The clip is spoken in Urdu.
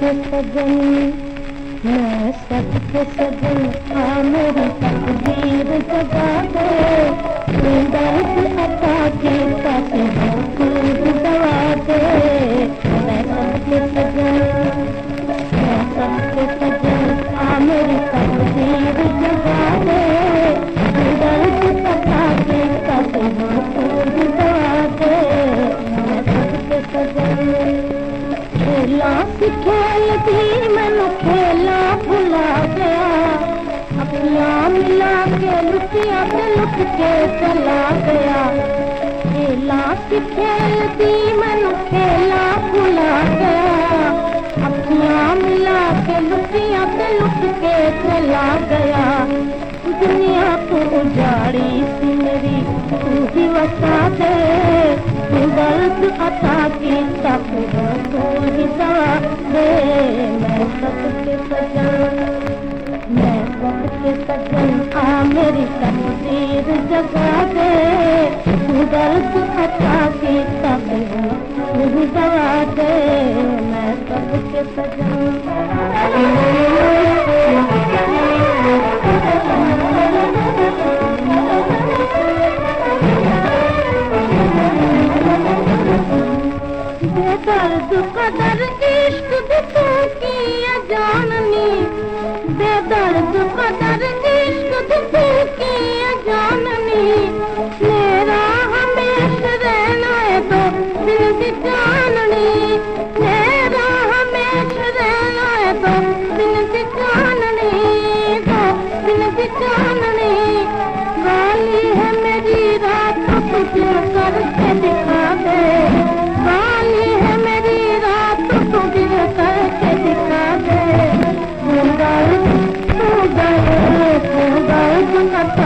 کے سجن، میں سب کے سجن آ میری تقدیر جگا دے درد عطا کی کافی خوب دوا دے میں سب کے سجن، میں سب کے سجن آ میری تقدیر جگا دے درد عطا کی کافی خوب کھیلا کھیل بھی من کھیلا بھلا گیا۔ اپنا ملا کے لٹیا کے لٹ کے چلا گیا۔ کھیلا کھیل بھی من کھیلا بھلا گیا۔ اپنا ملا کے لٹیا کے لٹ کے چلا گیا۔ دنیا کو اجاڑی سی میری، تو ہی وسا دے درد عطا کی سکن کا میری تقدیر جگا دے۔ درد عطا کی تقدیر نہیں دے۔ میں سب کے سجن درد قدر عشق بھی تو کی Yarısı kadar aşkı tutup ಕಪ್ಪ